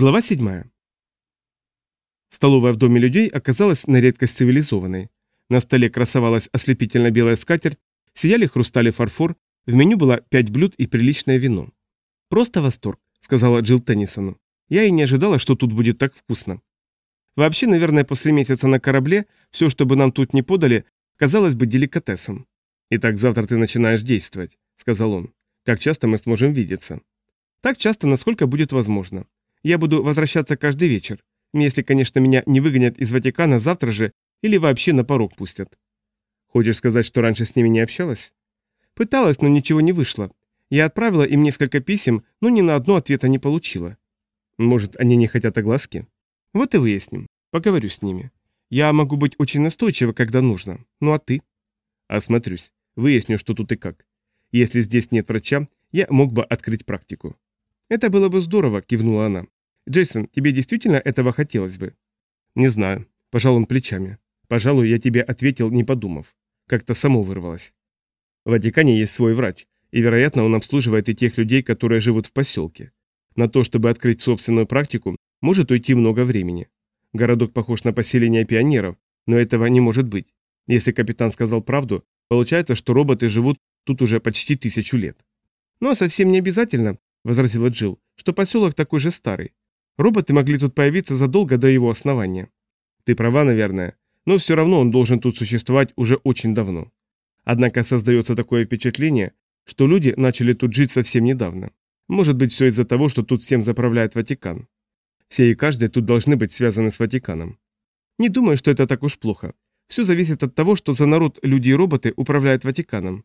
Глава 7. Столовая в доме людей оказалась на редкость цивилизованной. На столе красовалась ослепительно белая скатерть, сияли хрустали фарфор, в меню было пять блюд и приличное вино. «Просто восторг», — сказала Джилл Теннисону. «Я и не ожидала, что тут будет так вкусно. Вообще, наверное, после месяца на корабле все, что бы нам тут не подали, казалось бы деликатесом». «Итак, завтра ты начинаешь действовать», — сказал он. «Как часто мы сможем видеться?» «Так часто, насколько будет возможно. Я буду возвращаться каждый вечер, если, конечно, меня не выгонят из Ватикана завтра же или вообще на порог пустят. Хочешь сказать, что раньше с ними не общалась? Пыталась, но ничего не вышло. Я отправила им несколько писем, но ни на одно ответа не получила. Может, они не хотят огласки? Вот и выясним. Поговорю с ними. Я могу быть очень настойчива, когда нужно. Ну а ты? Осмотрюсь. Выясню, что тут и как. Если здесь нет врача, я мог бы открыть практику. «Это было бы здорово», — кивнула она. «Джейсон, тебе действительно этого хотелось бы?» «Не знаю», — пожал он плечами. «Пожалуй, я тебе ответил, не подумав. Как-то само вырвалось. В Ватикане есть свой врач, и, вероятно, он обслуживает и тех людей, которые живут в поселке. На то, чтобы открыть собственную практику, может уйти много времени. Городок похож на поселение пионеров, но этого не может быть. Если капитан сказал правду, получается, что роботы живут тут уже почти тысячу лет. Но совсем не обязательно, — возразила Джилл, — что поселок такой же старый. Роботы могли тут появиться задолго до его основания. Ты права, наверное, но все равно он должен тут существовать уже очень давно. Однако создается такое впечатление, что люди начали тут жить совсем недавно. Может быть, все из-за того, что тут всем заправляет Ватикан. Все и каждый тут должны быть связаны с Ватиканом. Не думаю, что это так уж плохо. Все зависит от того, что за народ люди и роботы управляют Ватиканом.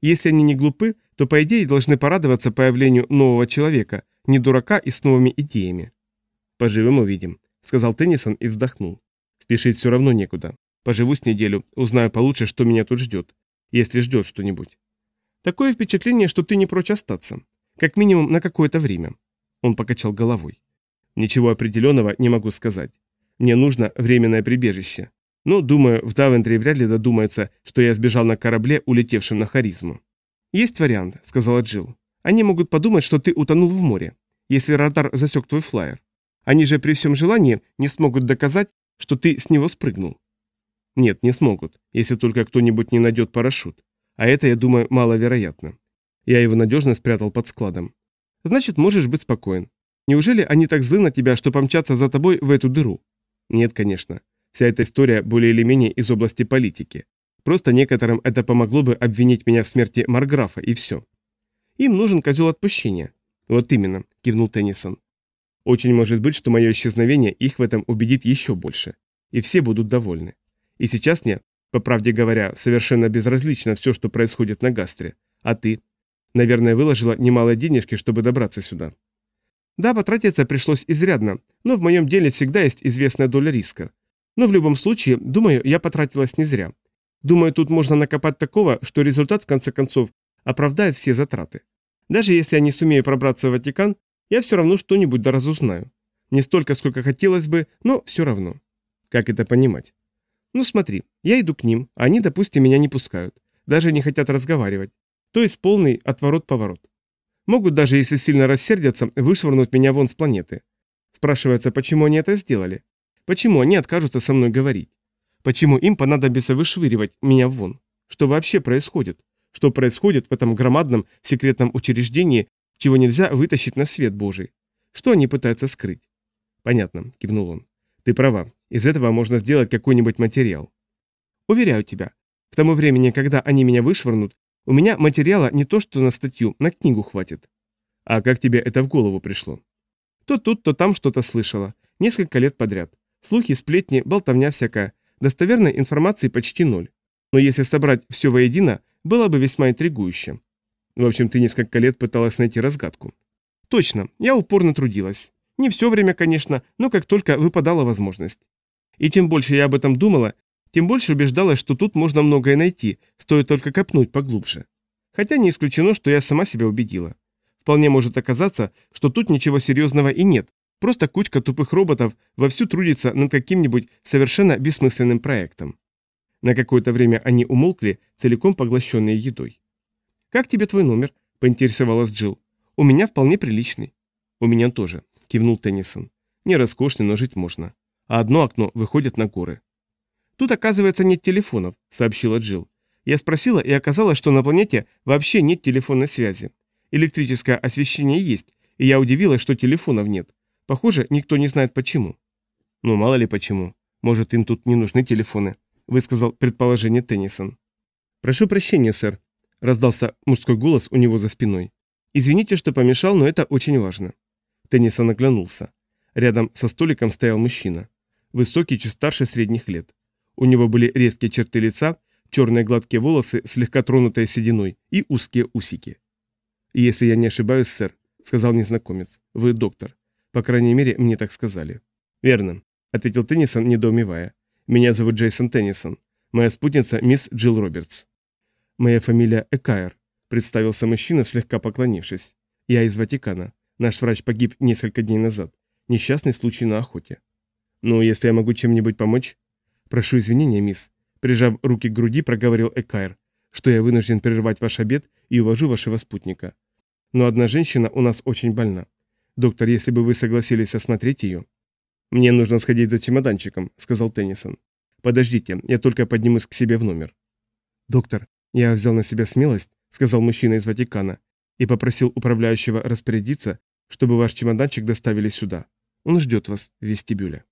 Если они не глупы, то по идее должны порадоваться появлению нового человека, не дурака и с новыми идеями. «Поживем увидим», — сказал Теннисон и вздохнул. «Спешить все равно некуда. Поживу с неделю, узнаю получше, что меня тут ждет, если ждет что-нибудь». «Такое впечатление, что ты не прочь остаться. Как минимум на какое-то время». Он покачал головой. «Ничего определенного не могу сказать. Мне нужно временное прибежище. Но, думаю, в Давентре вряд ли додумается, что я сбежал на корабле, улетевшем на харизму. «Есть вариант», — сказала Джилл. «Они могут подумать, что ты утонул в море, если радар засек твой флайер. Они же при всем желании не смогут доказать, что ты с него спрыгнул». «Нет, не смогут, если только кто-нибудь не найдет парашют. А это, я думаю, маловероятно. Я его надежно спрятал под складом. Значит, можешь быть спокоен. Неужели они так злы на тебя, что помчатся за тобой в эту дыру? Нет, конечно. Вся эта история более или менее из области политики. Просто некоторым это помогло бы обвинить меня в смерти Марграфа, и все. Им нужен козел отпущения. Вот именно, кивнул Теннисон. Очень может быть, что мое исчезновение их в этом убедит еще больше. И все будут довольны. И сейчас мне, по правде говоря, совершенно безразлично все, что происходит на Гастре. А ты? Наверное, выложила немало денежки, чтобы добраться сюда. Да, потратиться пришлось изрядно, но в моем деле всегда есть известная доля риска. Но в любом случае, думаю, я потратилась не зря. Думаю, тут можно накопать такого, что результат в конце концов оправдает все затраты. Даже если я не сумею пробраться в Ватикан, я все равно что-нибудь доразузнаю. Не столько, сколько хотелось бы, но все равно. Как это понимать? Ну смотри, я иду к ним, а они, допустим, меня не пускают. Даже не хотят разговаривать. То есть полный отворот-поворот. Могут даже, если сильно рассердятся, вышвырнуть меня вон с планеты. Спрашивается, почему они это сделали? Почему они откажутся со мной говорить? Почему им понадобится вышвыривать меня вон? Что вообще происходит? Что происходит в этом громадном секретном учреждении, чего нельзя вытащить на свет Божий? Что они пытаются скрыть? Понятно, кивнул он. Ты права, из этого можно сделать какой-нибудь материал. Уверяю тебя, к тому времени, когда они меня вышвырнут, у меня материала не то что на статью, на книгу хватит. А как тебе это в голову пришло? То тут, то там что-то слышала, несколько лет подряд. Слухи, сплетни, болтовня всякая, Достоверной информации почти ноль. Но если собрать все воедино, было бы весьма интригующе. В общем, ты несколько лет пыталась найти разгадку. Точно, я упорно трудилась. Не все время, конечно, но как только выпадала возможность. И чем больше я об этом думала, тем больше убеждалась, что тут можно многое найти, стоит только копнуть поглубже. Хотя не исключено, что я сама себя убедила. Вполне может оказаться, что тут ничего серьезного и нет, Просто кучка тупых роботов вовсю трудится над каким-нибудь совершенно бессмысленным проектом. На какое-то время они умолкли, целиком поглощенные едой. «Как тебе твой номер?» – поинтересовалась Джилл. «У меня вполне приличный». «У меня тоже», — кивнул Теннисон. «Не роскошный, но жить можно. А одно окно выходит на горы». «Тут, оказывается, нет телефонов», — сообщила Джилл. Я спросила, и оказалось, что на планете вообще нет телефонной связи. Электрическое освещение есть, и я удивилась, что телефонов нет. Похоже, никто не знает почему. Ну, мало ли почему. Может, им тут не нужны телефоны, высказал предположение Теннисон. Прошу прощения, сэр, раздался мужской голос у него за спиной. Извините, что помешал, но это очень важно. Теннисон оглянулся. Рядом со столиком стоял мужчина. Высокий, чуть старше средних лет. У него были резкие черты лица, черные гладкие волосы, слегка тронутые сединой и узкие усики. «Если я не ошибаюсь, сэр», — сказал незнакомец, — «вы доктор. По крайней мере, мне так сказали». «Верно», — ответил Теннисон, недоумевая. «Меня зовут Джейсон Теннисон. Моя спутница мисс Джилл Робертс». «Моя фамилия Экайр», — представился мужчина, слегка поклонившись. «Я из Ватикана. Наш врач погиб несколько дней назад. Несчастный случай на охоте». «Ну, если я могу чем-нибудь помочь...» «Прошу извинения, мисс», — прижав руки к груди, проговорил Экайр, «что я вынужден прервать ваш обед и увожу вашего спутника. Но одна женщина у нас очень больна. Доктор, если бы вы согласились осмотреть ее...» «Мне нужно сходить за чемоданчиком», — сказал Теннисон. «Подождите, я только поднимусь к себе в номер». «Доктор, я взял на себя смелость», — сказал мужчина из Ватикана, и попросил управляющего распорядиться, чтобы ваш чемоданчик доставили сюда. Он ждет вас в вестибюле.